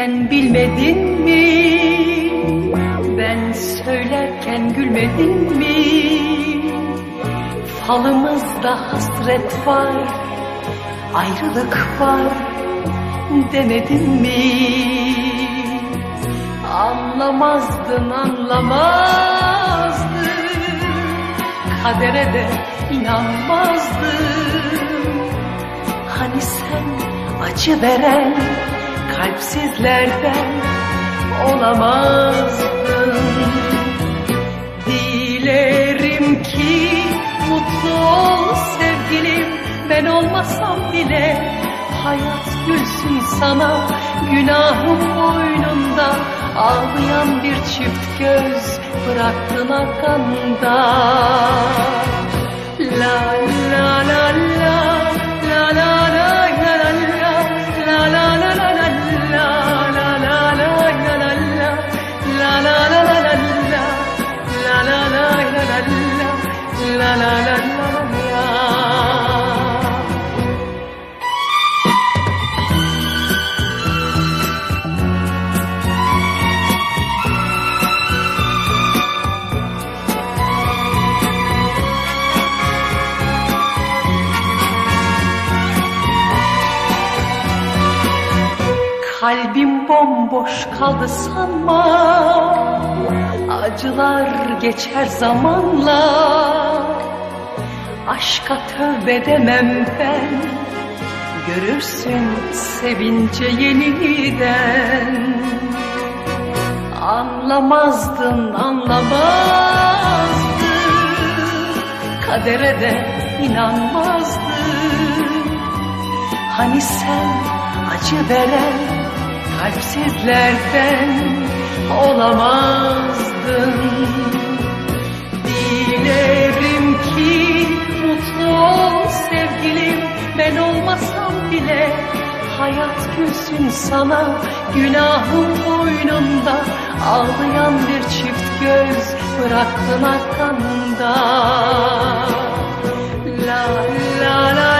Sevilirken bilmedin mi? Ben söylerken gülmedin mi? Falımızda hasret var, ayrılık var demedin mi? Anlamazdın anlamazdın Kadere de inanmazdın Hani sen acı veren kalpsizlerden olamazdın Dilerim ki mutlu ol sevgilim. Ben olmasam bile hayat gülsün sana. Günahım boynunda ağlayan bir çift göz Bıraktın akanda La la la la la la la la la la la la Kalbim bomboş kaldı sanma Acılar geçer zamanla. Aşka tövbe demem ben. Görürsün sevince yeniden. Anlamazdın anlamazdın. Kadere de inanmazdın. Hani sen acı veren kalpsizlerden olamazdın Dilerim ki mutlu ol sevgilim. Ben olmasam bile Hayat gülsün sana. Günahım boynunda Ağlayan bir çift göz bıraktın arkanda la la la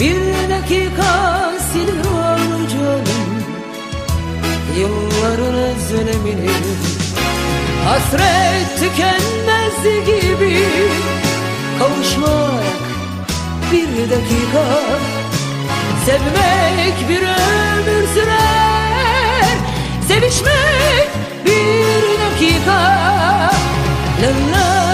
Bir dakika siliyor canım Yılların özlemini. Hasret tükenmez gibi Kavuşmak bir dakika. Sevmek bir ömür sürer Sevişmek bir dakika. La la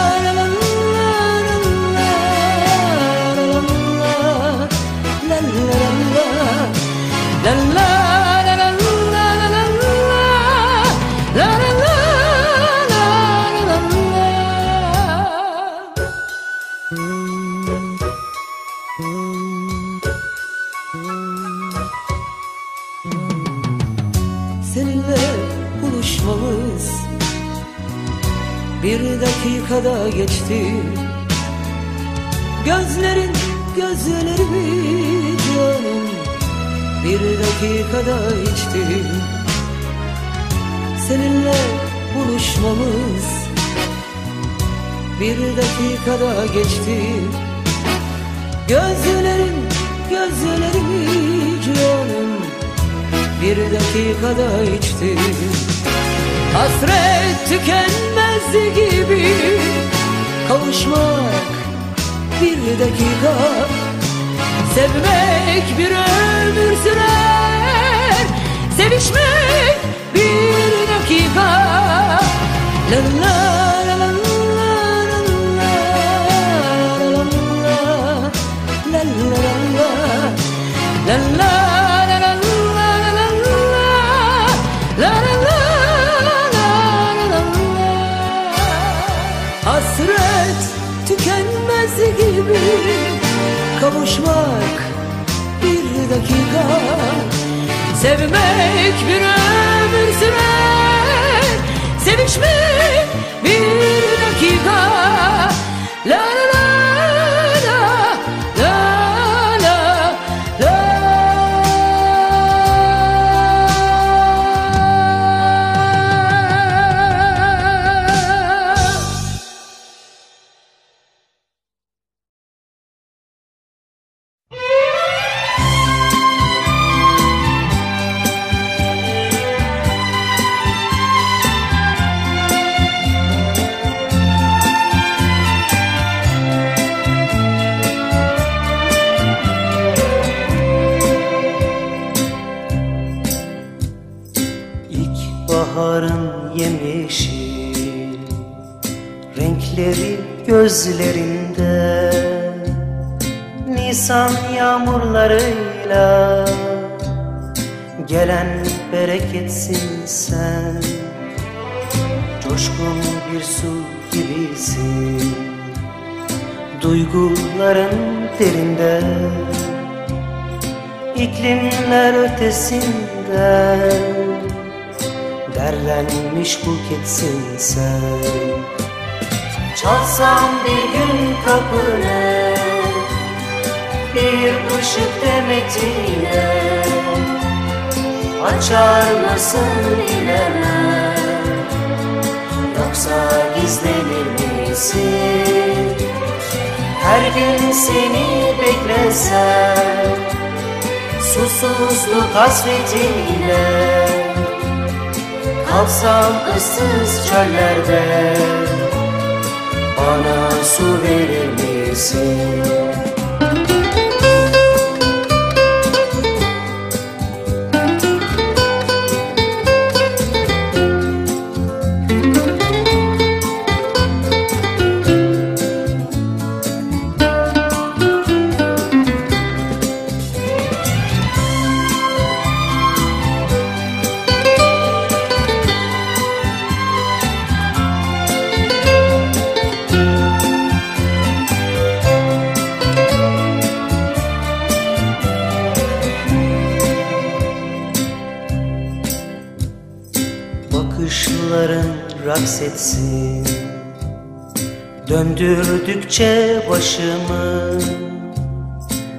dakikada geçti. Gözlerin gözlerimi canım bir dakikada içti. Seninle buluşmamız bir dakikada geçti. Gözlerin gözlerimi canım bir dakikada içti. Hasret tükenmez gibi kavuşmak bir dakika Sevmek bir ömür sürer Sevişmek bir dakika La la la la la la la gibi kavuşmak bir dakika. Sevmek bir ömür sürer Sevişmek bir dakika seni beklesem Susuzluk hasretiyle Kalsam ıssız çöllerde Bana su verir misin? Başımı.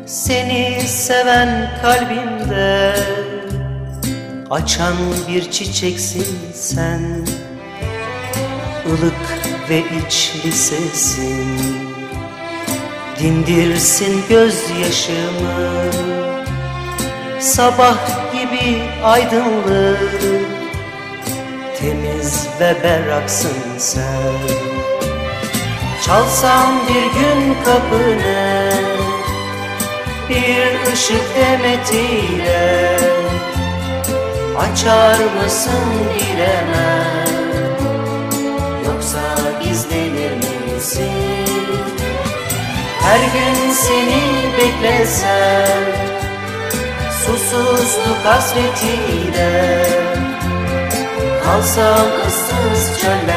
Seni seven kalbimde Açan bir çiçeksin sen. Ilık ve içli sesin. Dindirsin gözyaşımı. Sabah gibi aydınlık Temiz ve berraksın sen Çalsam bir gün kapını Bir ışık demetiyle. Açar mısın bilemem Yoksa gizlenir misin? Her gün seni beklesem Susuzluk hasretiyle. Kalsam ıssız çöllerde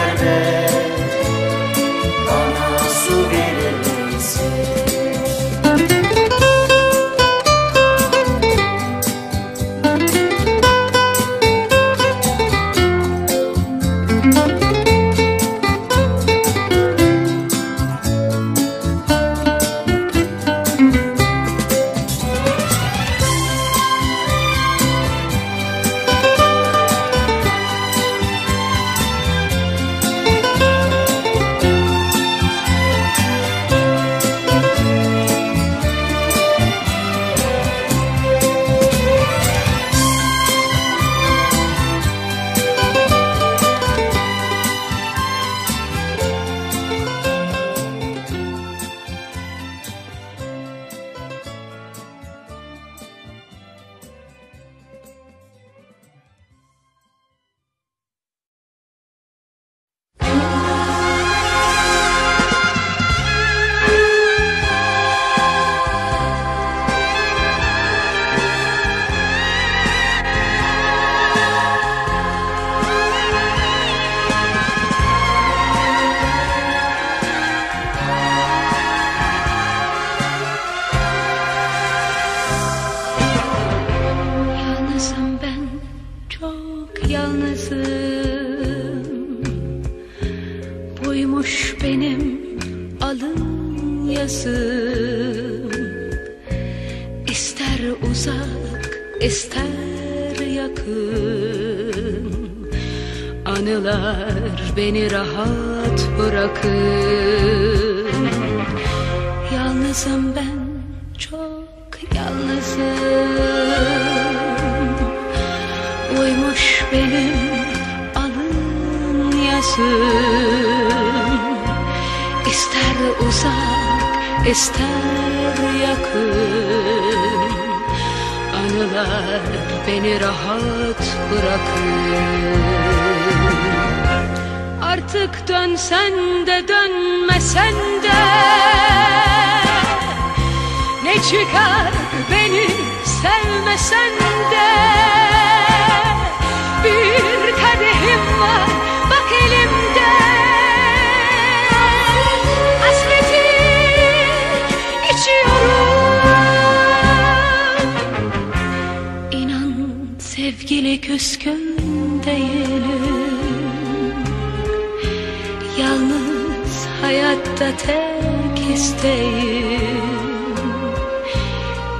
hayatta tek isteğim.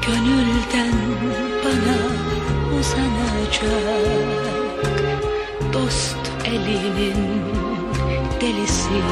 Gönülden bana uzanacak Dost elinin delisiyim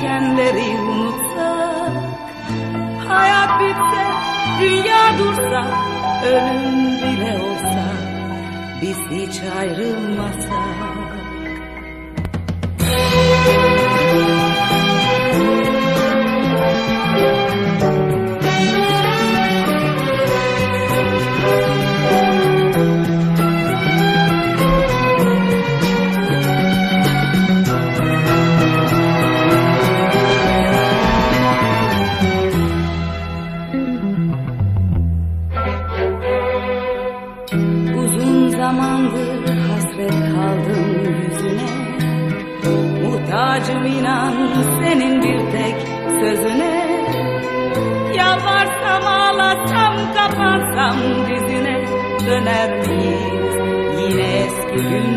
geçenleri unutsak Hayat bitse, dünya dursa, ölüm bile olsa Biz hiç ayrılmasak. Thank.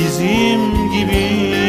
Bizim gibi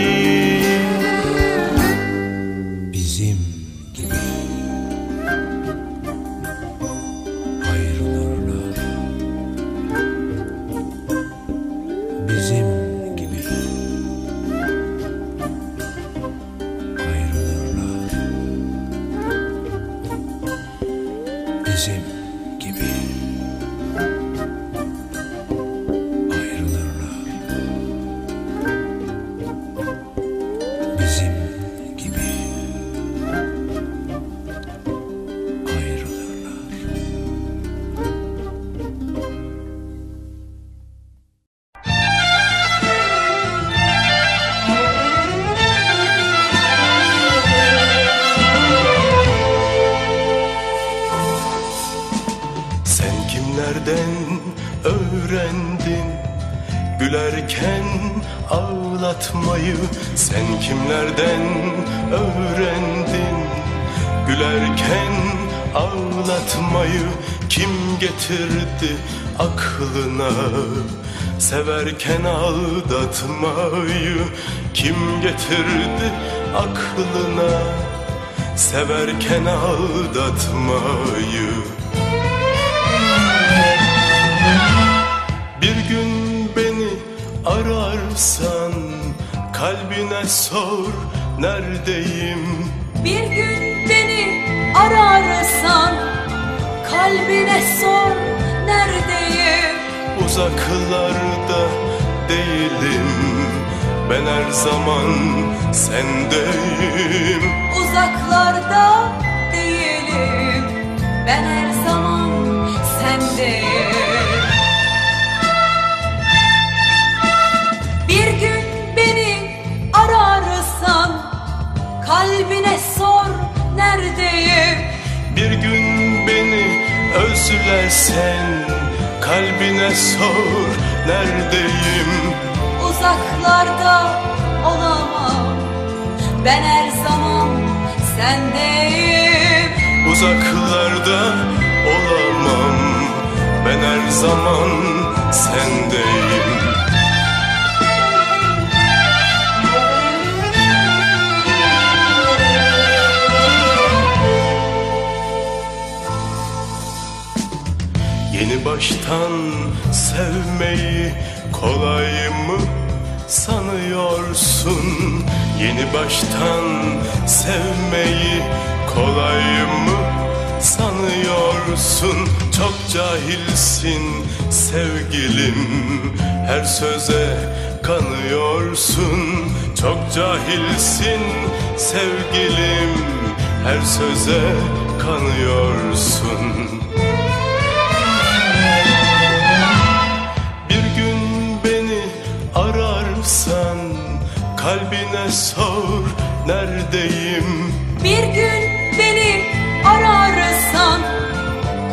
Severken aldatmayı Kim getirdi aklına? Severken aldatmayı. Bir gün beni ararsan kalbine sor neredeyim? Bir gün beni ararsan kalbine sor uzaklarda değilim. Ben her zaman sendeyim. Uzaklarda değilim. Ben her zaman sendeyim. Bir gün beni ararsan kalbine sor neredeyim? Bir gün beni özlersen kalbine sor neredeyim? Uzaklarda olamam. Ben her zaman sendeyim. Uzaklarda olamam. Ben her zaman sendeyim baştan sevmeyi kolay mı sanıyorsun? Yeni baştan sevmeyi kolay mı sanıyorsun? Çok cahilsin sevgilim Her söze kanıyorsun. Çok cahilsin sevgilim Her söze kanıyorsun sor neredeyim? Bir gün beni ararsan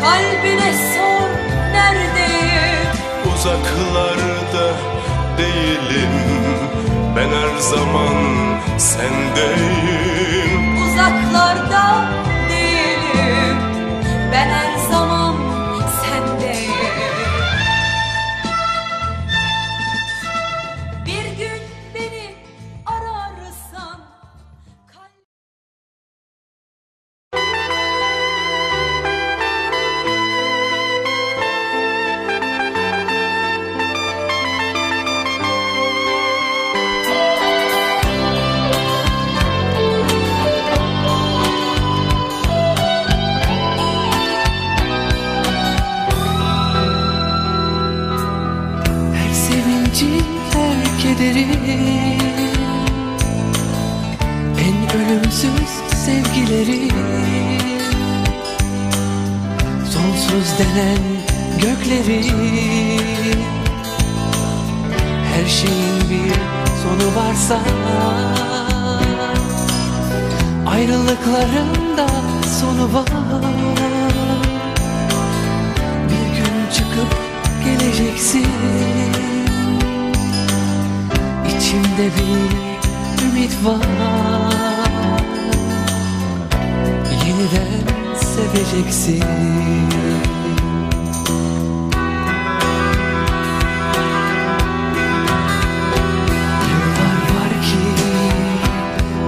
kalbine sor neredeyim? Uzaklarda değilim. Ben her zaman sendeyim kederi En ölümsüz sevgileri. Sonsuz denen gökleri. Her şeyin bir sonu varsa Ayrılıkların da sonu var. Bir gün çıkıp geleceksin İçimde bir ümit var. Yeniden seveceksin. Yıllar var ki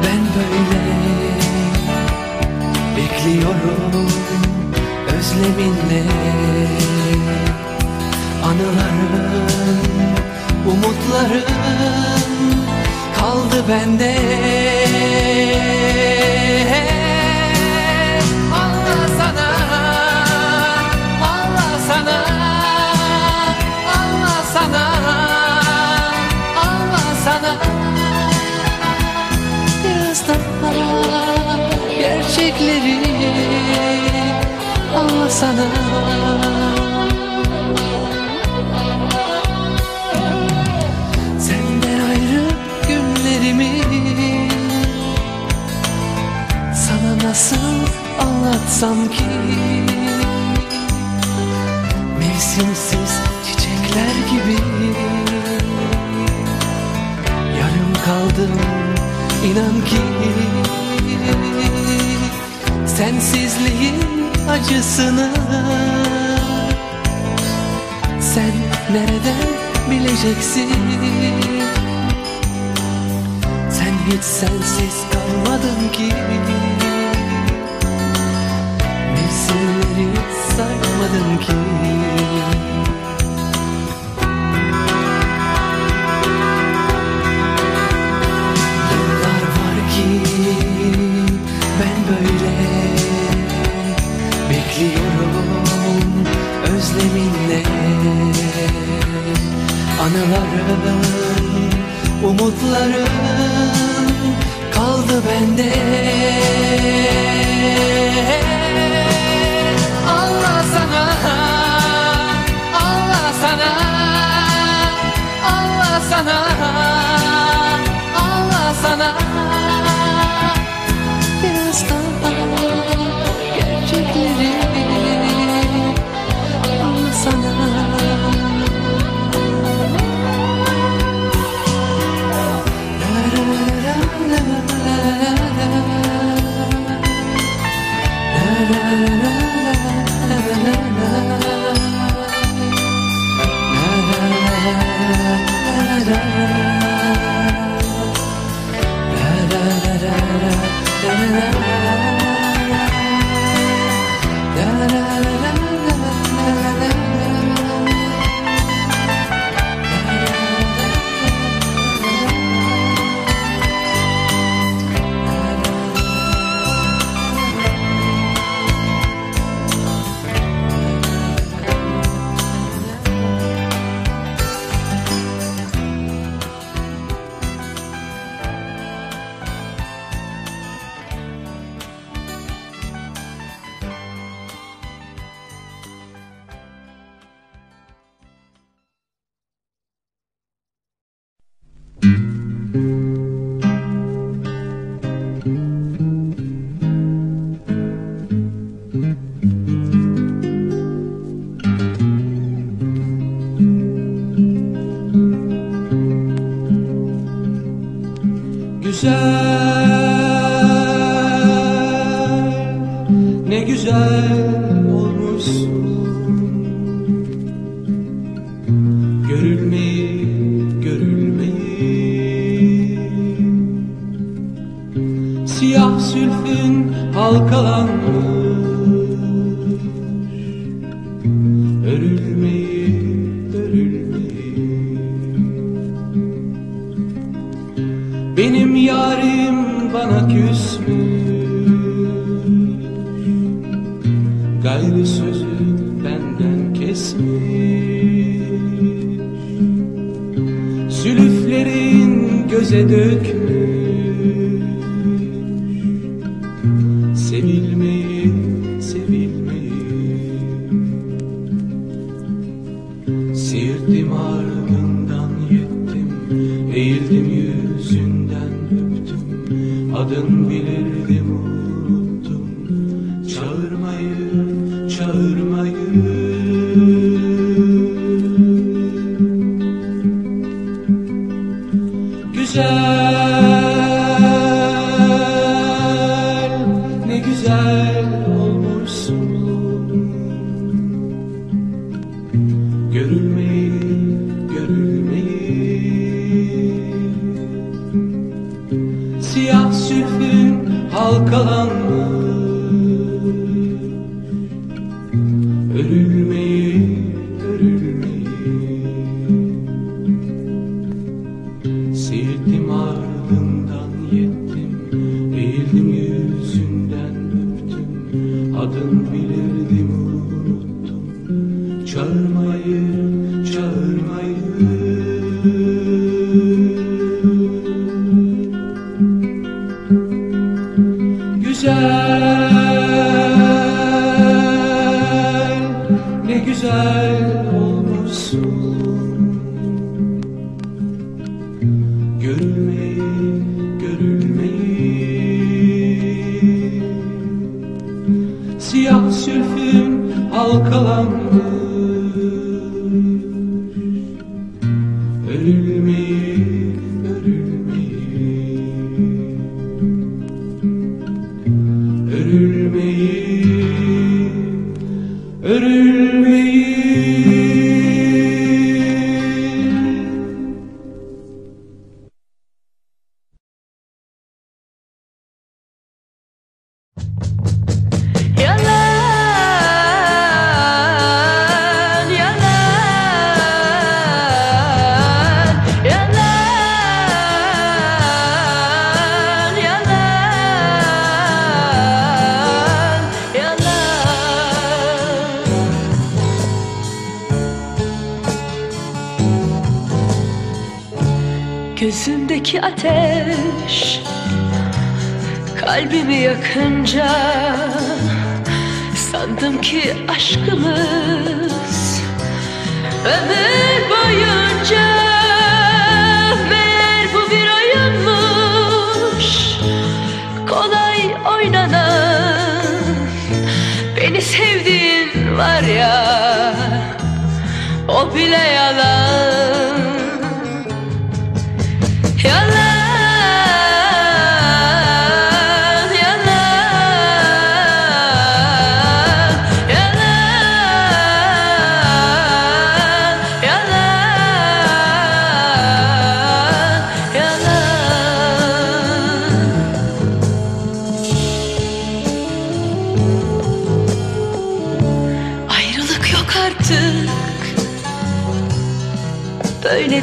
ben böyle Bekliyorum özleminle. Anıların, umutların kaldı bende. Allah sana, Allah sana, Allah sana, Allah sana. Biraz gerçekleri Allah sana anlatsam ki? Mevsimsiz çiçekler gibi. Yarım kaldım inan ki. Sensizliğin acısını Sen nereden bileceksin? Sen hiç sensiz kalmadın ki saymadın ki. Yıllar var ki ben böyle bekliyorum özleminle. Anıların, umutların kaldı bende sana, Allah sana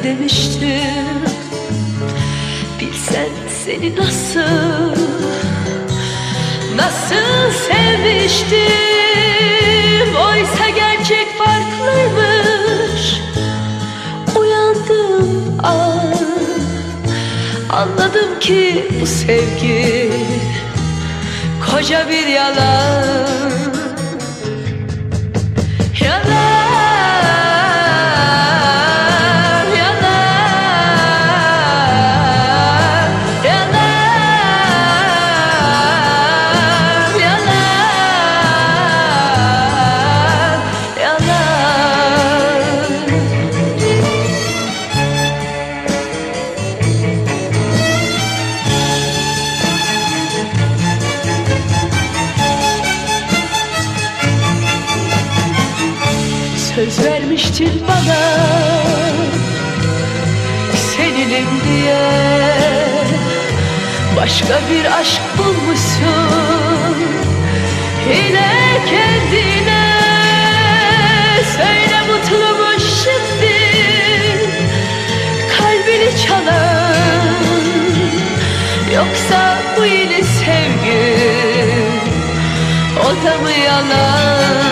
demiştim. Bilsen seni nasıl Nasıl sevmiştim. Oysa gerçek farklıymış Uyandım an Anladım ki bu sevgi Koca bir yalan. Bu yeni sevgi O da mı Yalan,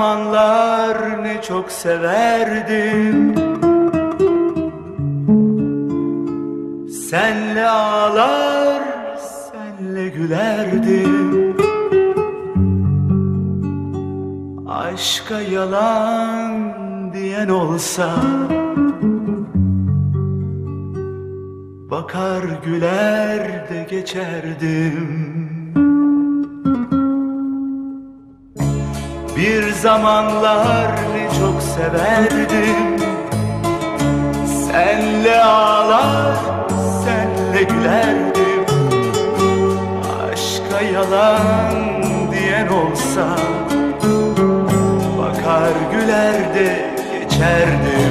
zamanlar ne çok severdim. Senle ağlar, senle gülerdim. Aşka yalan diyen olsa Bakar güler de geçerdim. Bir zamanlar ne çok severdim. Senle ağlar, senle gülerdim. Aşka yalan diyen olsa Bakar güler geçerdim.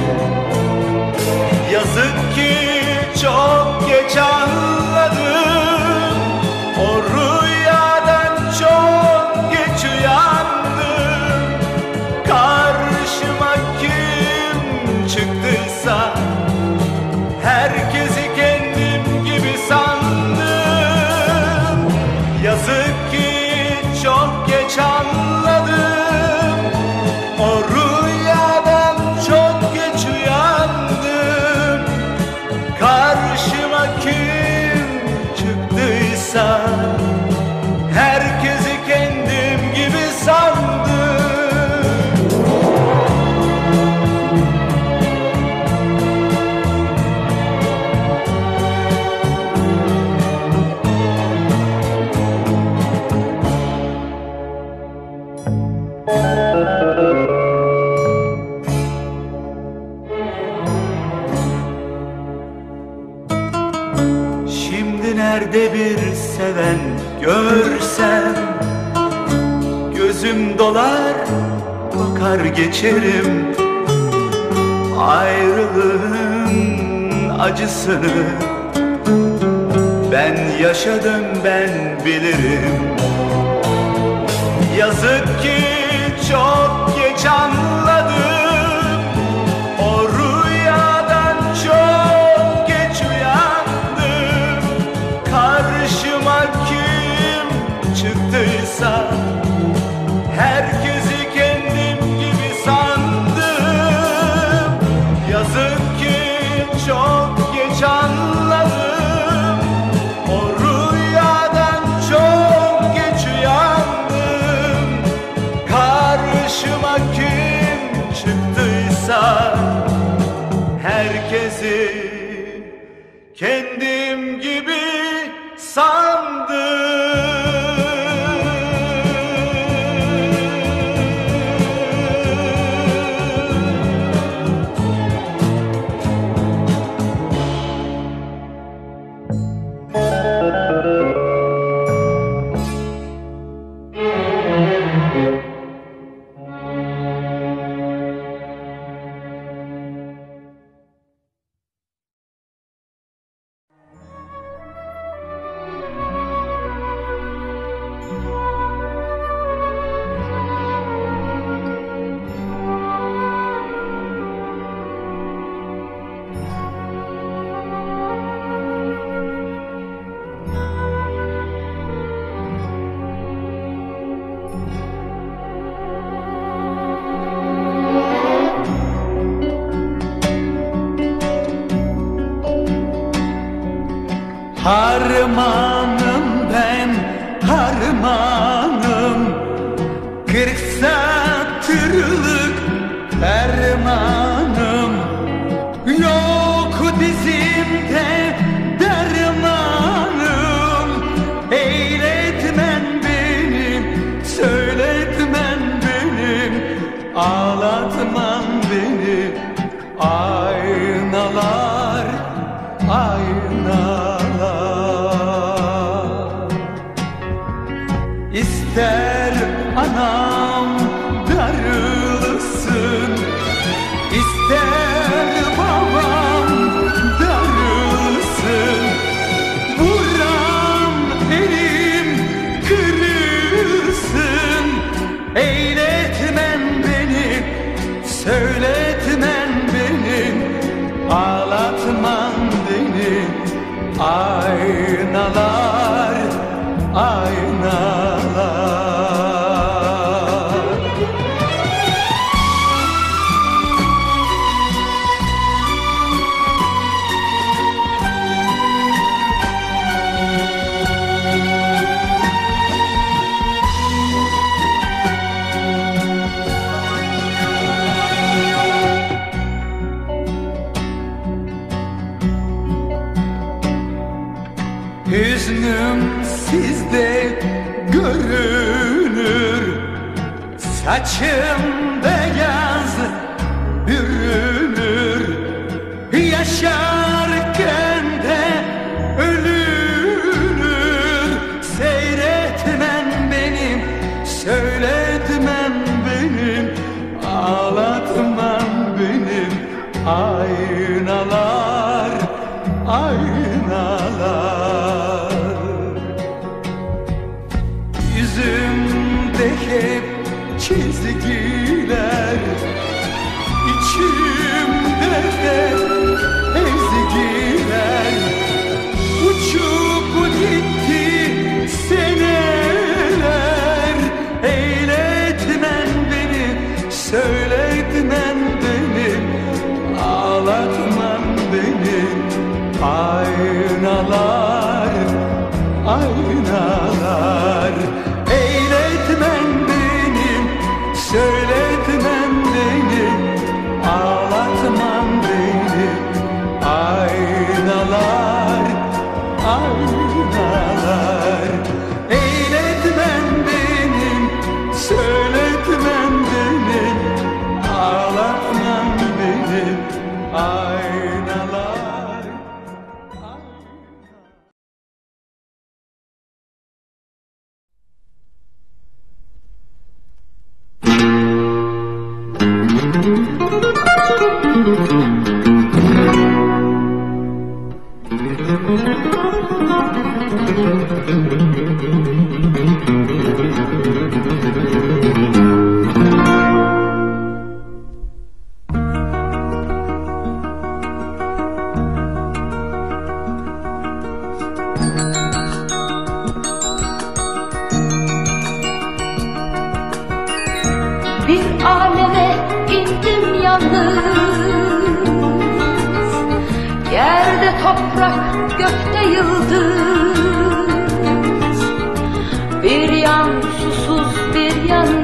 dolar bakar geçerim Ayrılığın acısını. Ben yaşadım ben bilirim. Yazık ki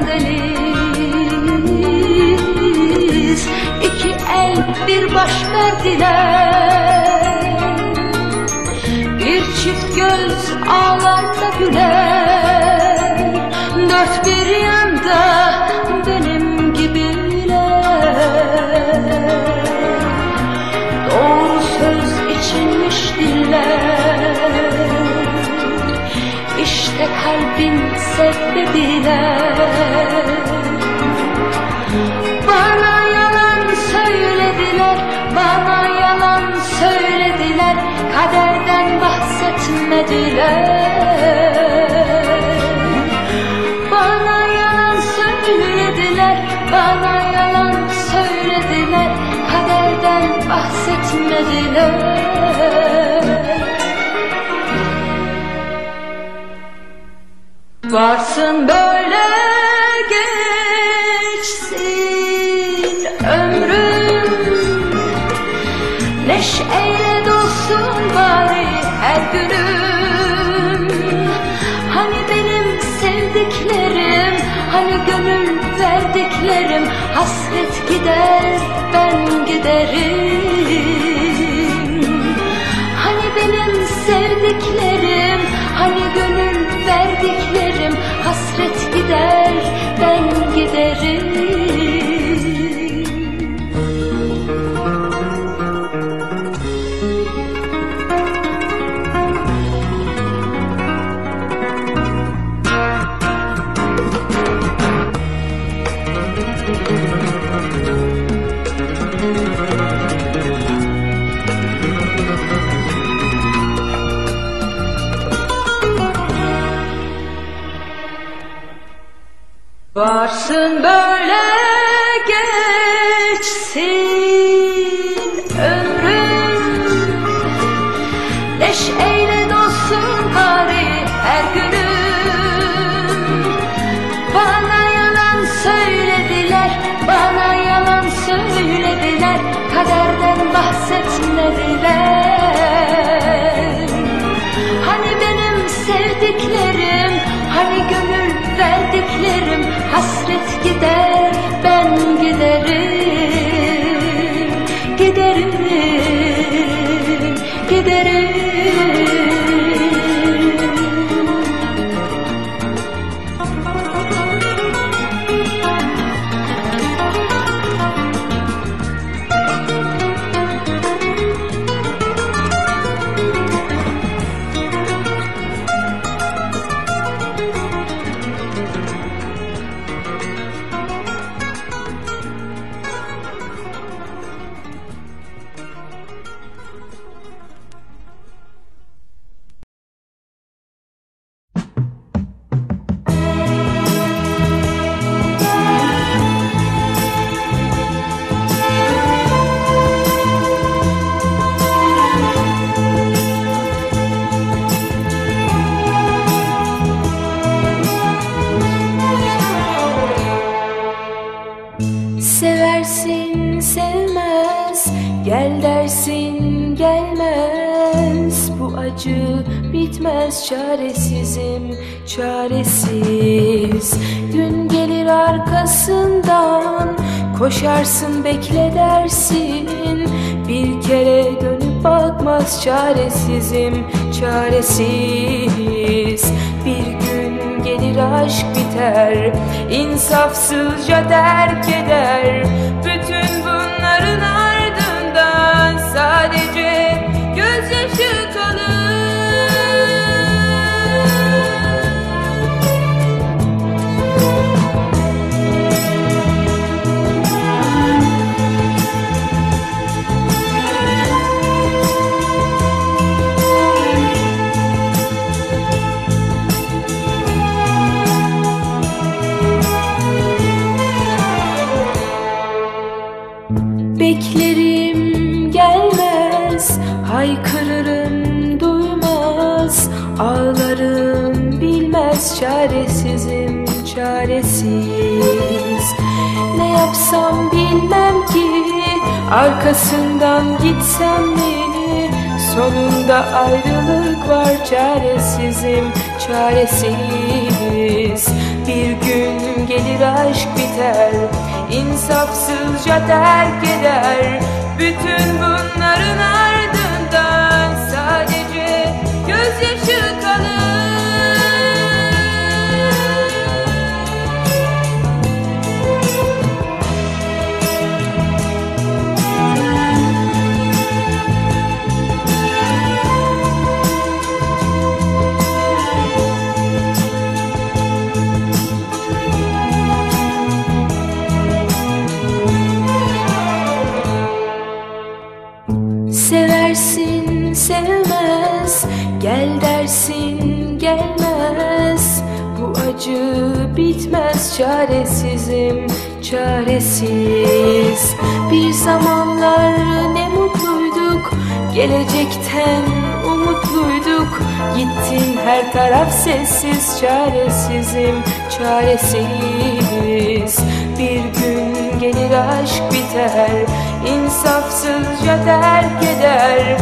deniz İki el bir baş verdiler. Bir çift göz ağlar da güler. Dört bir yanda benim gibiler. Doğru söz içinmiş diller. İşte kalbin sebebiler Bana yalan söylediler Bana yalan söylediler Kaderden bahsetmediler. Varsın böyle geçsin ömrüm. Neşeyle dolsun bari her günüm Hasret gider ben giderim. Hani benim sevdiklerim Hani gönül verdiklerim Hasret gider ben giderim Varsın böyle geçsin ömrüm? Neşeyle dolsun bari her günüm. Bana yalan söylediler, bana yalan söylediler Kaderden bahsetmediler. Hani benim sevdiklerim, hani gönül Gider, ben giderim gitsem mi Sonunda ayrılık var çaresizim çaresiz Bir gün gelir aşk biter insafsızca terk eder. Bütün bunların ardından sadece gözyaşı kalır acı bitmez Çaresizim çaresiz. Bir zamanlar ne mutluyduk Gelecekten umutluyduk. Gittin her taraf sessiz Çaresizim çaresiz Bir gün gelir aşk biter insafsızca terk eder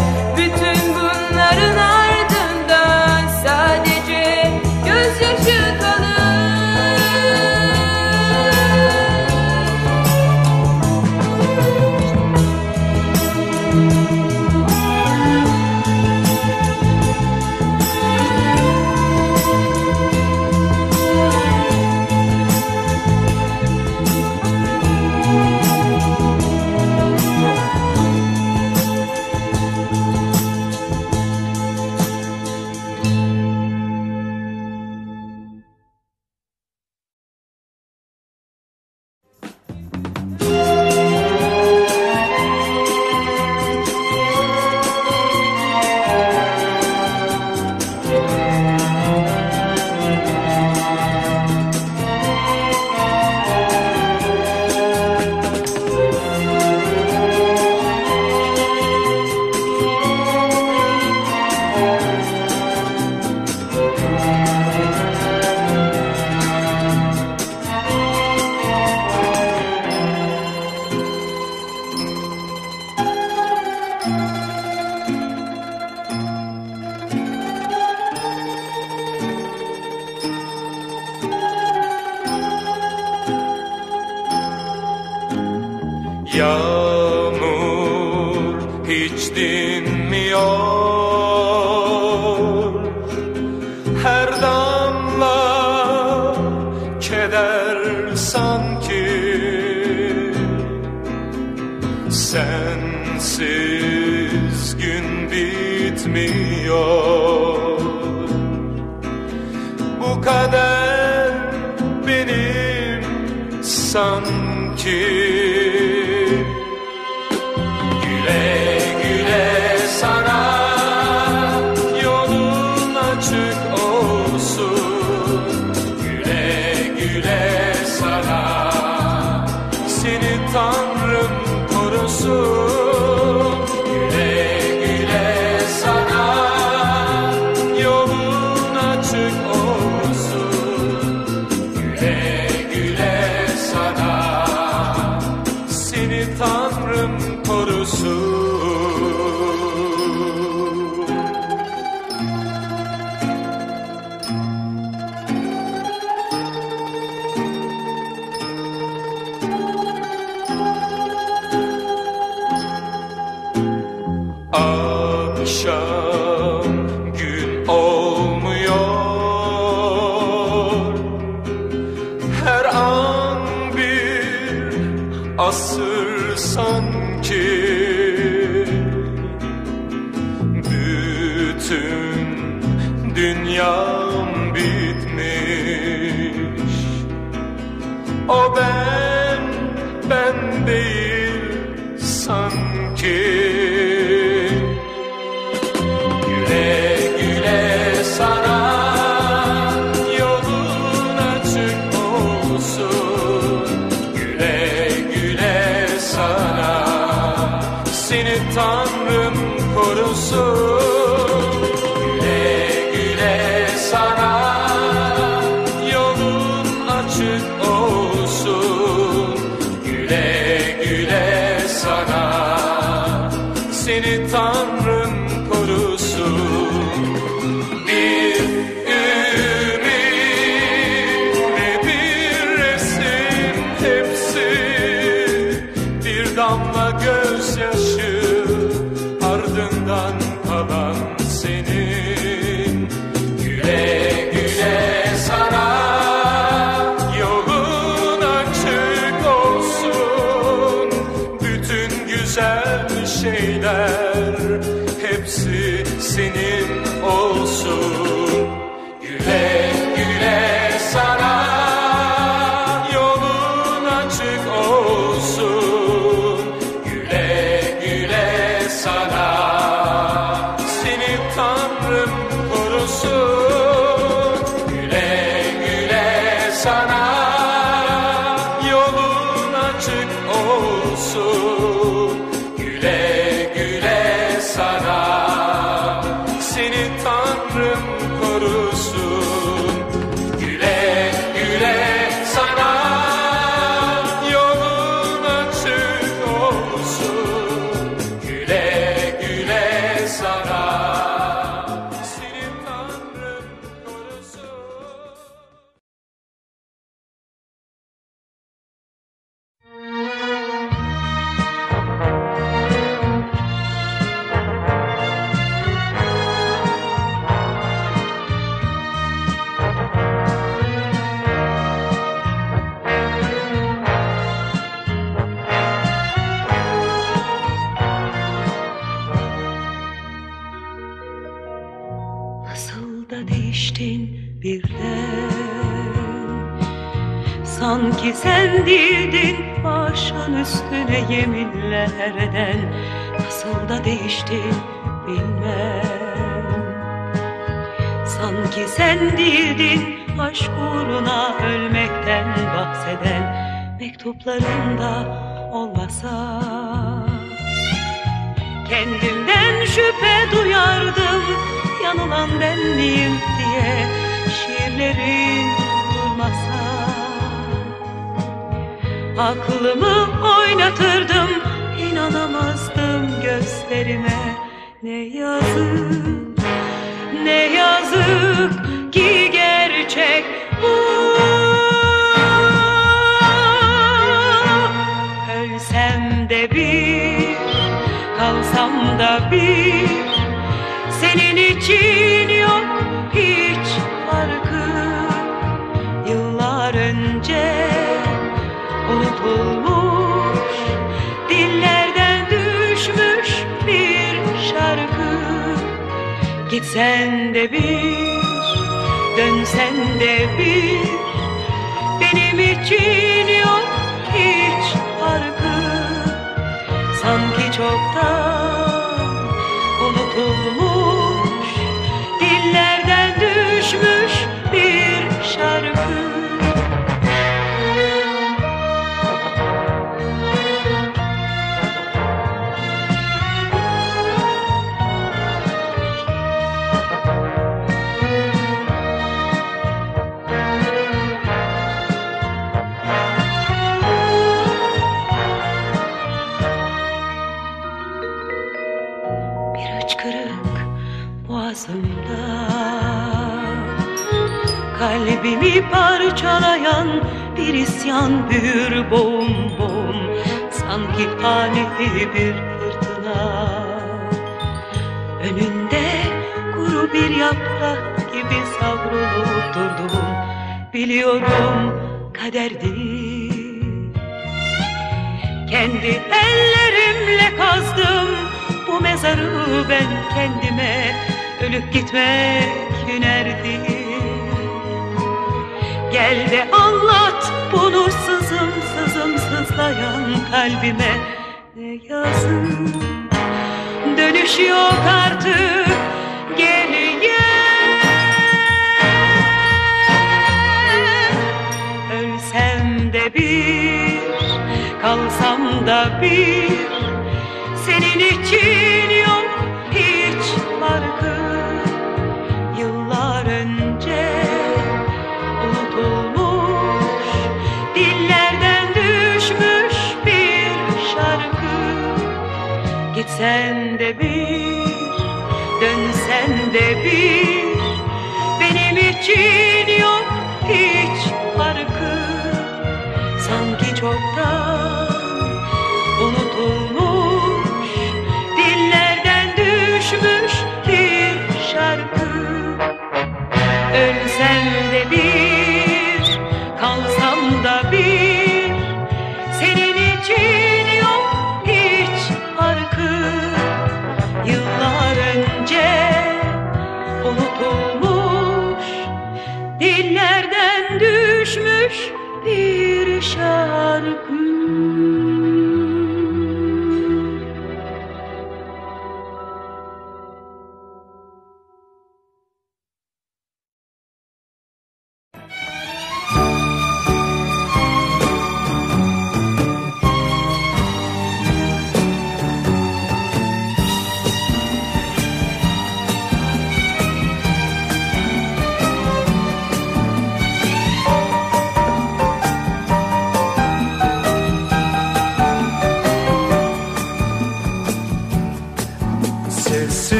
kalsam da bir Senin için yok hiç farkı. Yıllar önce unutulmuş Dillerden düşmüş bir şarkı. Gitsen de bir dönsen de bir. Benim için yok hiç farkı. Sanki çoktan Kalbimi parçalayan bir isyan büyür boğum boğum. Sanki ani bir fırtına. Önünde kuru bir yaprak gibi savrulup durdum Biliyorum kaderdir. Kendi ellerimle kazdım bu mezarı ben kendime. Ölüp gitmek hünerdi Gel de anlat bunu sızım sızım sızlayan kalbime. Ne yazık dönüş yok artık dönsen de bir, dönsen de bir benim için.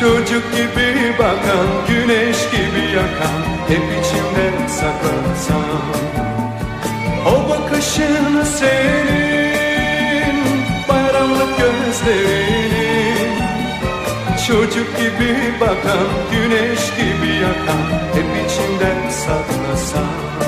Çocuk gibi bakan, güneş gibi yakan Hep içimde saklasam O bakışın senin Bayramlık gözlerin Çocuk gibi bakan, güneş gibi yakan Hep içimde saklasam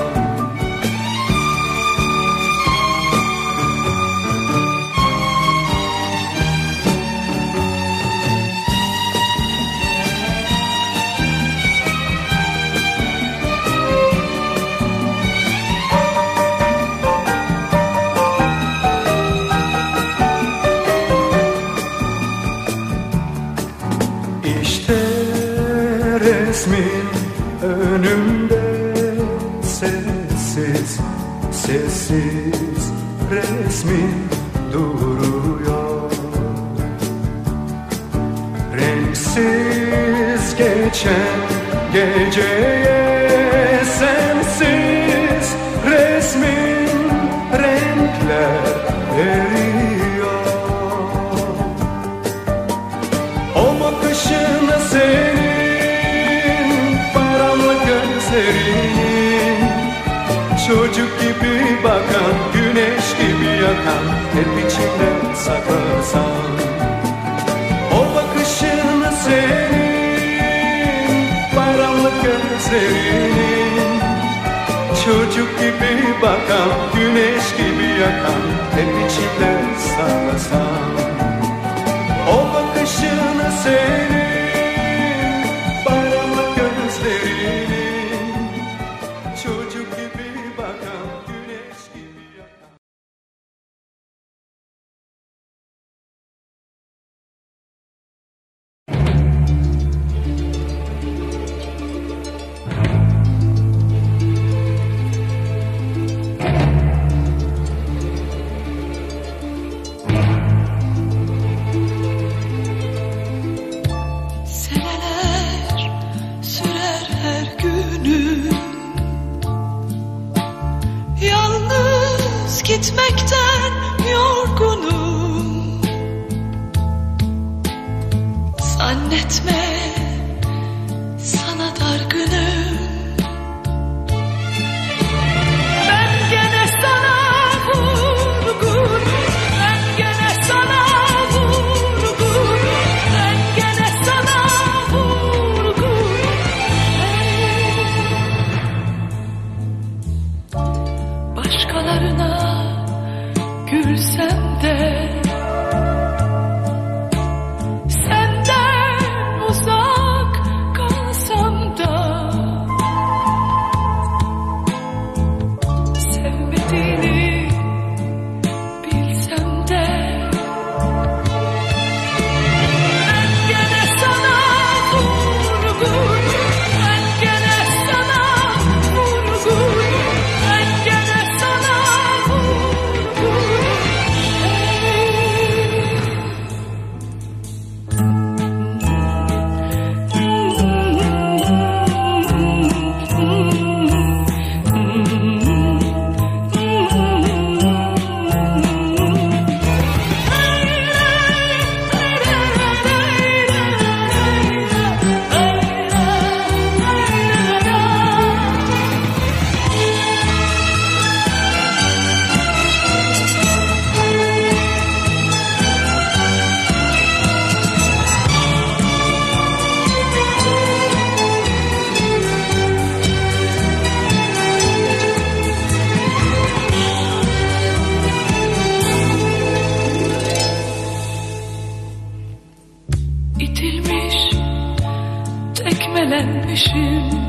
是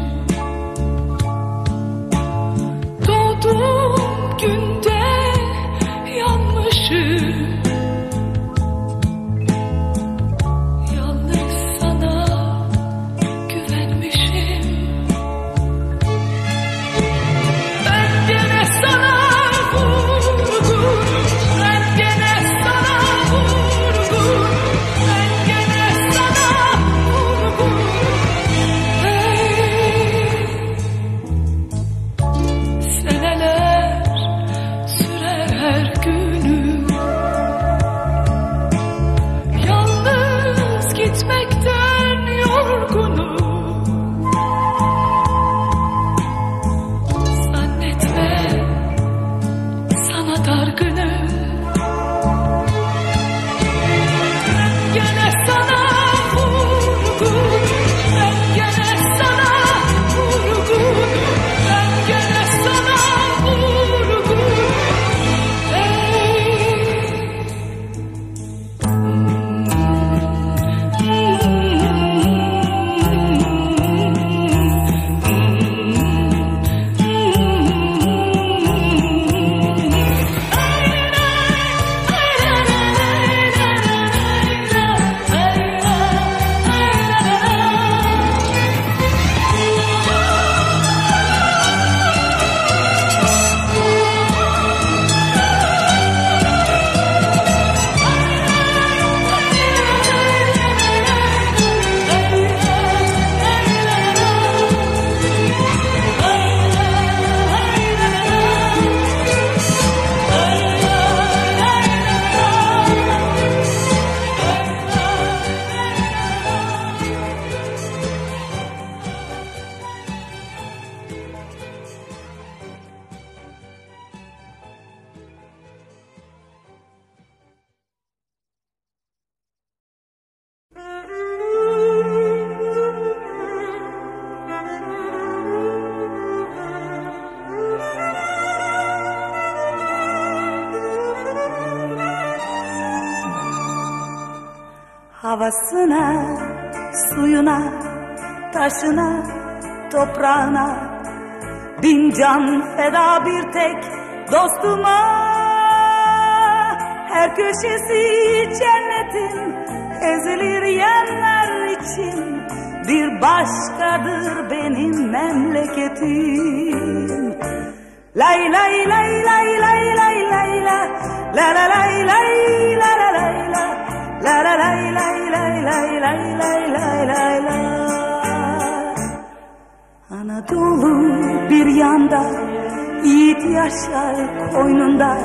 Yaşar koynunda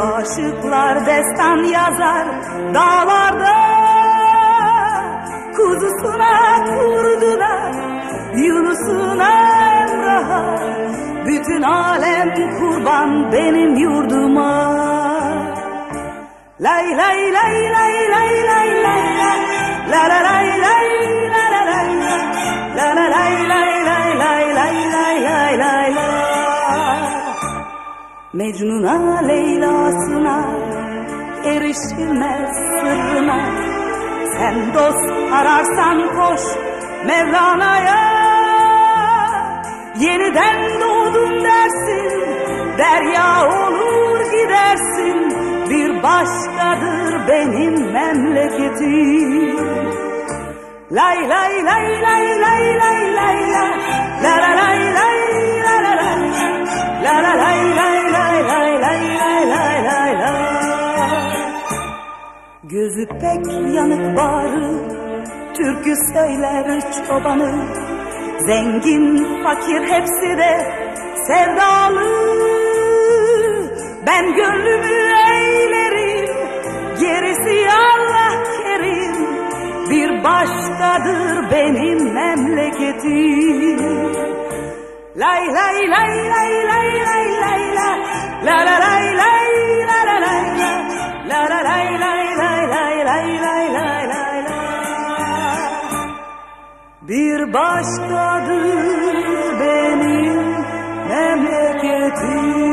Aşıklar destan yazar dağlarda Kuzusuna kurdular Yunus'una Emrah'a Bütün alem kurban benim yurduma Lay lay lay lay lay lay lay la La la lay lay la la lay la La la lay lay lay lay Mecnun'a Leyla'sına erişilmez sırrına. Sen dost ararsan koş Mevlana'ya. Yeniden doğdum dersin Derya olur gidersin. Bir başkadır benim memleketim. Lay lay lay lay lay lay lay la Gözü pek yanık bağrı Türkü söyler çobanı Zengin fakir hepsi de sevdalı Ben gönlümü eylerim Gerisi Allah kerim Bir başkadır benim memleketim Lay lay lay lay lay lay lay la La la lay lay Bir başkadır benim memleketim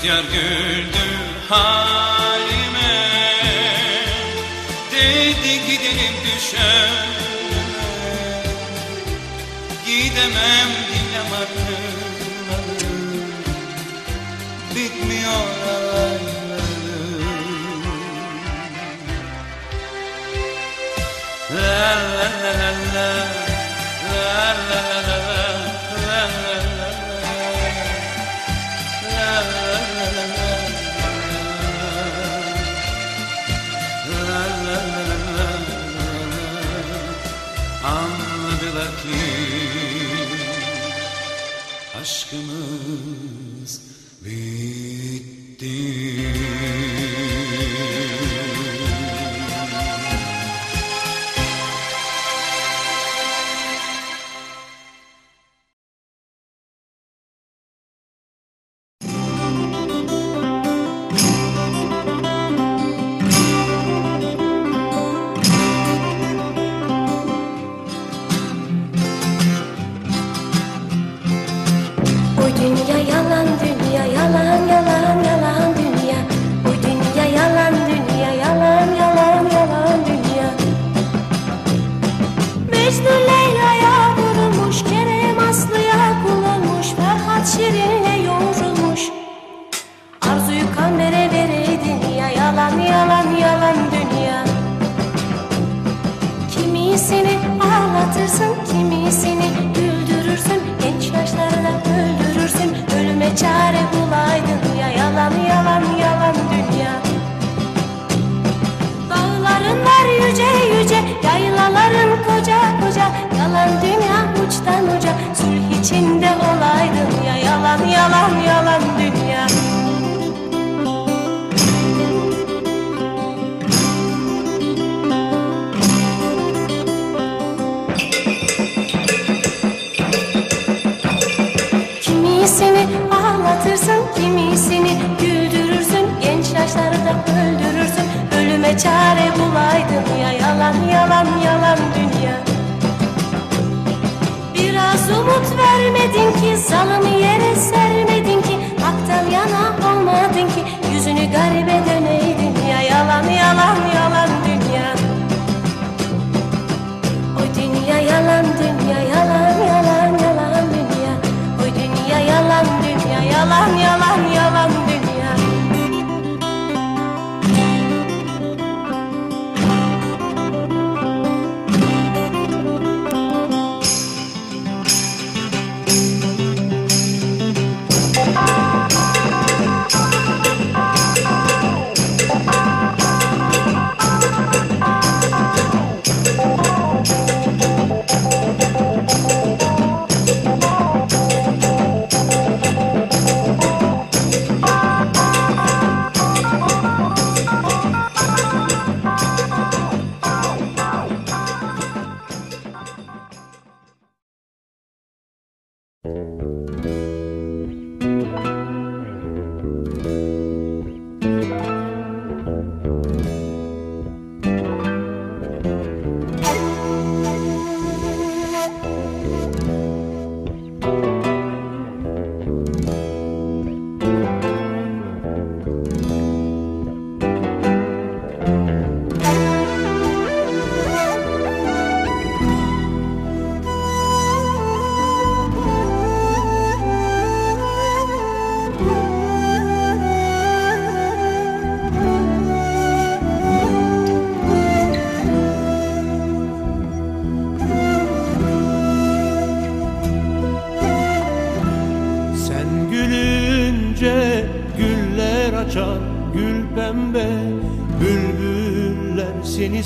Rüzgar güldü halime. Dedi gidelim düşer Gidemem dinlem akılları Bitmiyor ağlarları la la la la La la la la la. aşkımı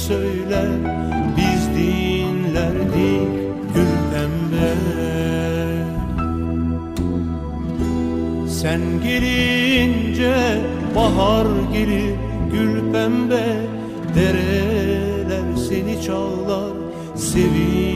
söyler biz dinlerdik gül pembe Sen gelince bahar gelir gül pembe Dereler seni çallar sevin.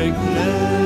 big man.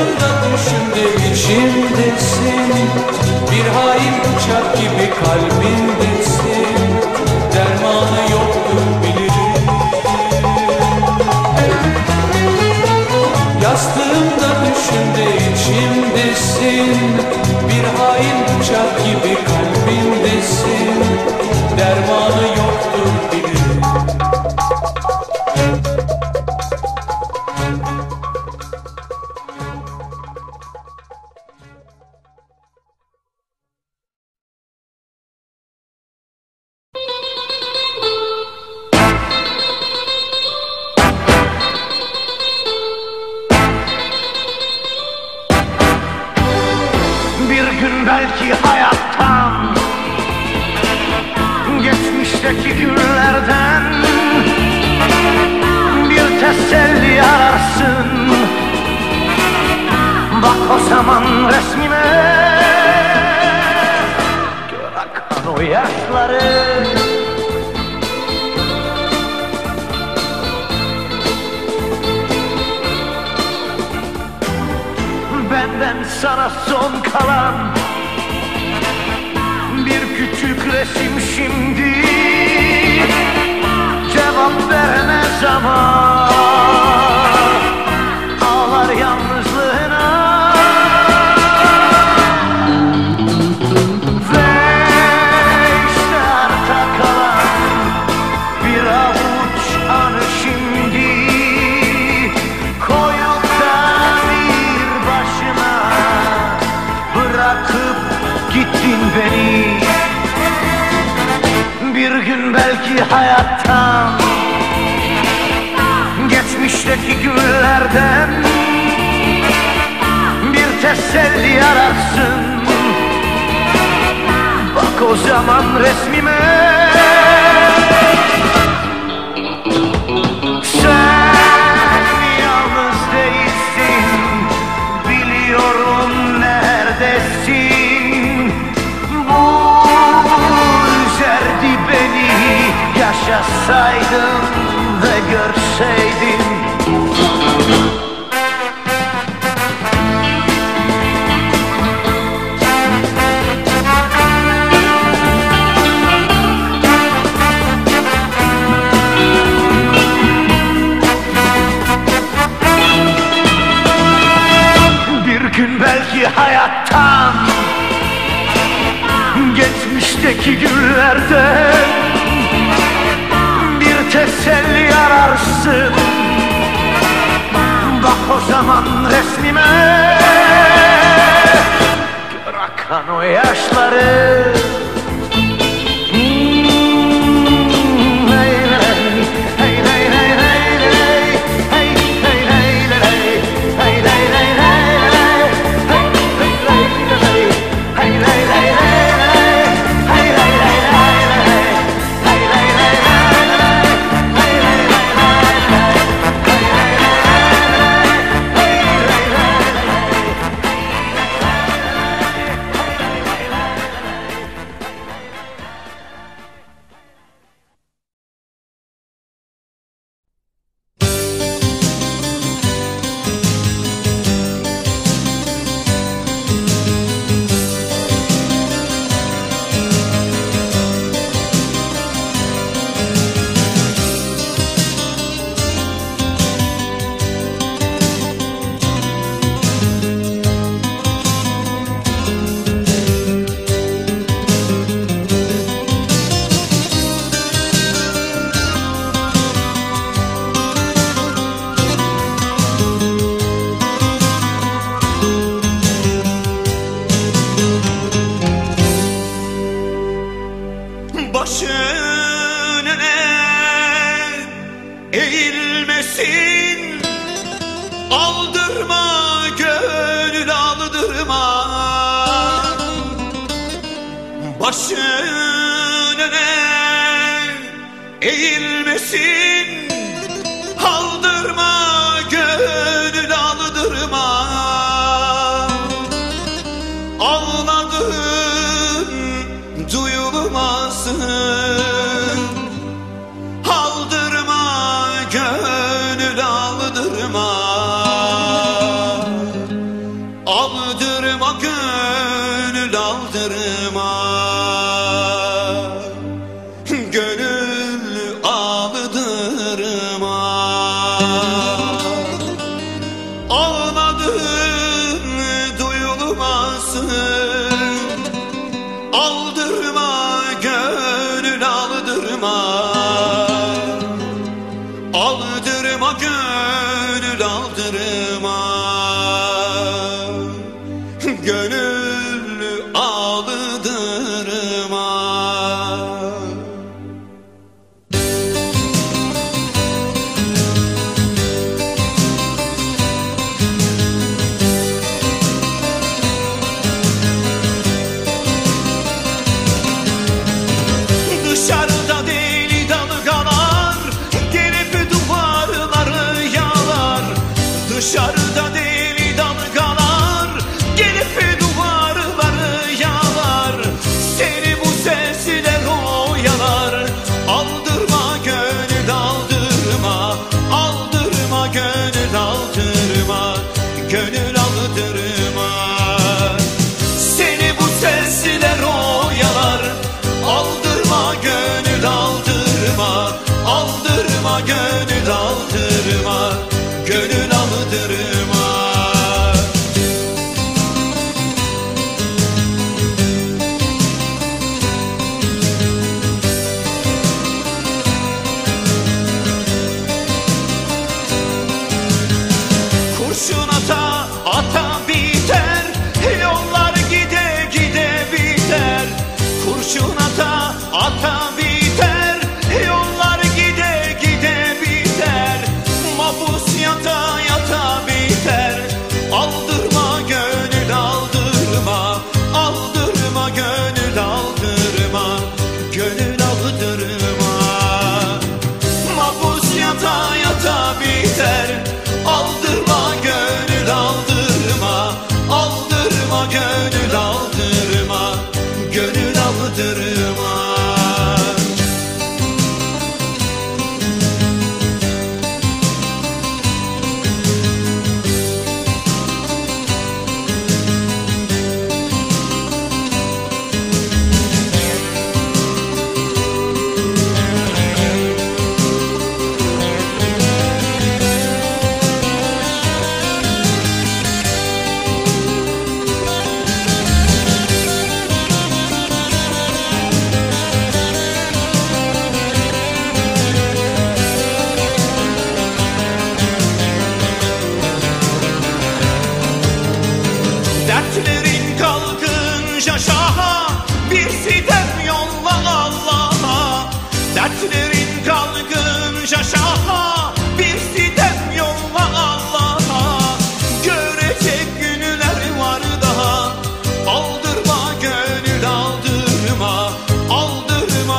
Aldatmışım ne biçimde seni. Bir hain bıçak gibi kalbimde seni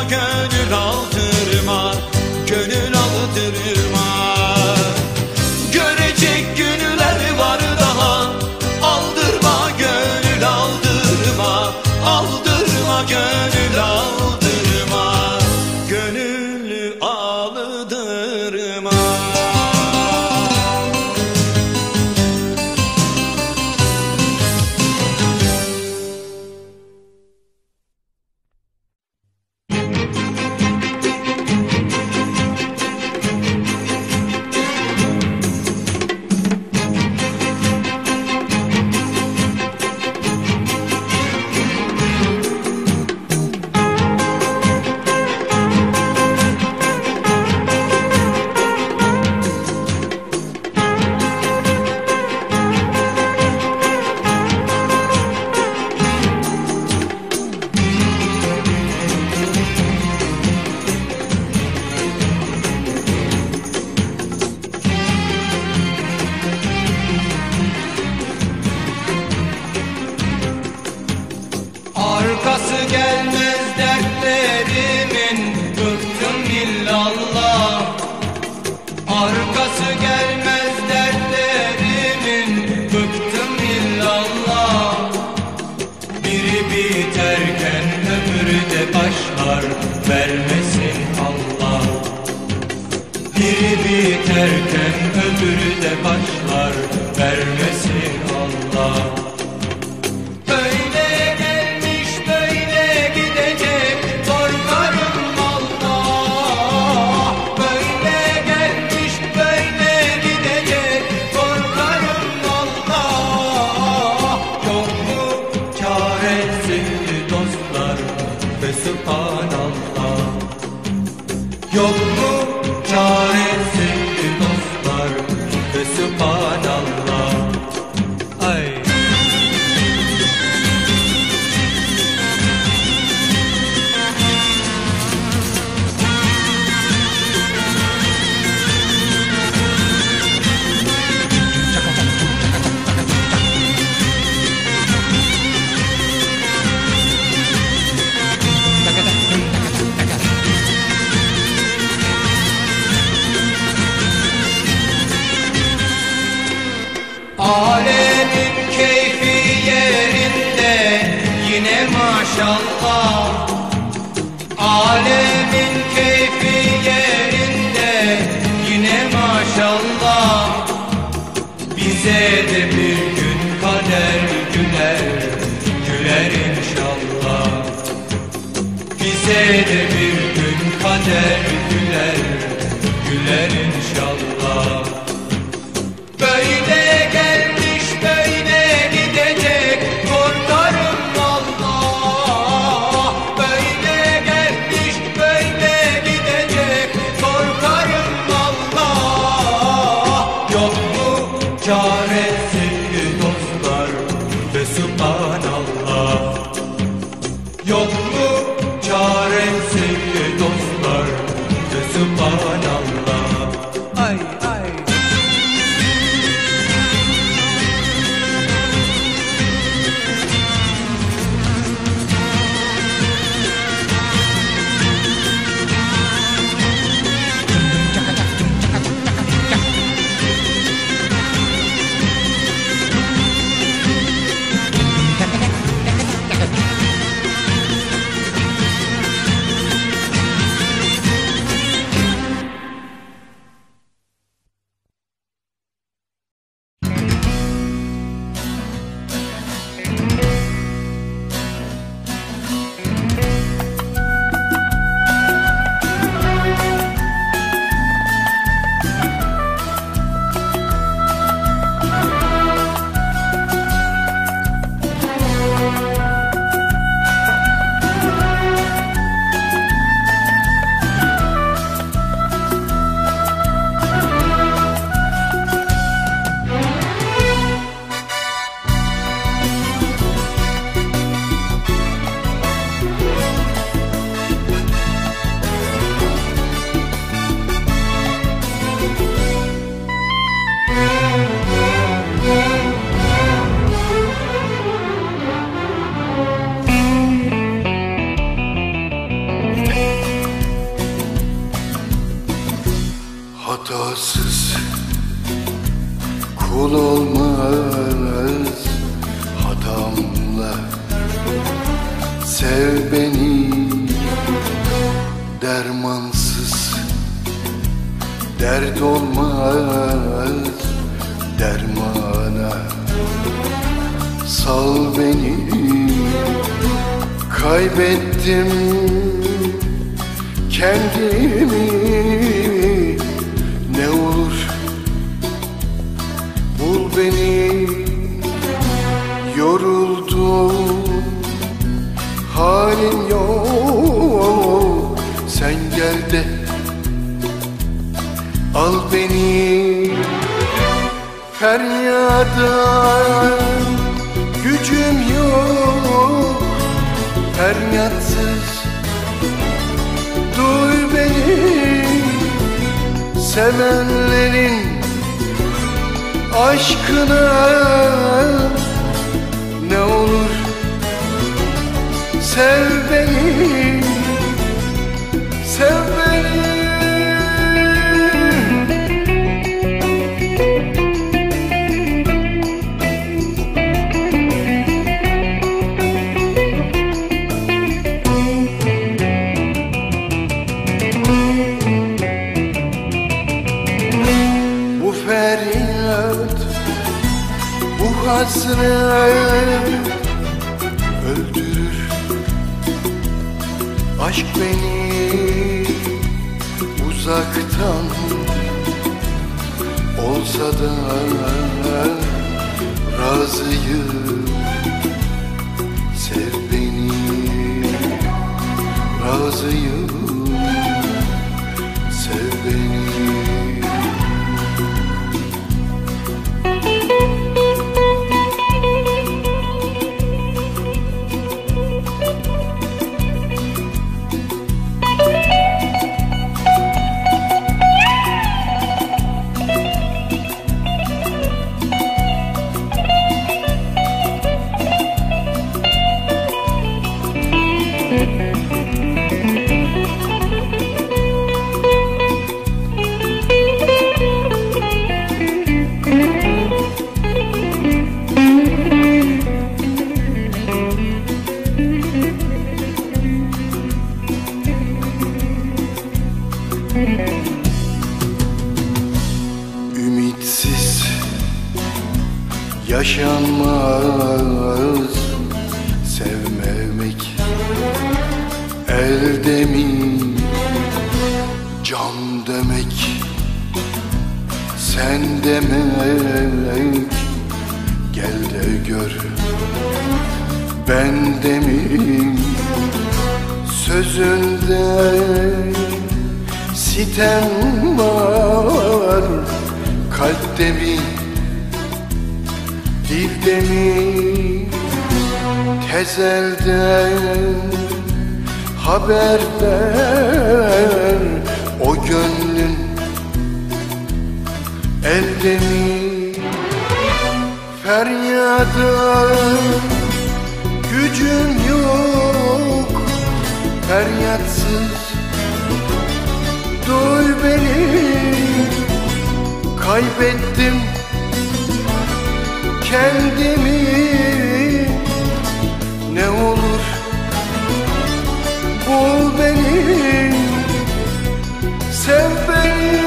gönül aldı Dilde mi tezelden haber ver O gönlün elde mi feryada gücün yok Feryatsız. Duy beni kaybettim kendimi. Ne olur bul beni Sev beni.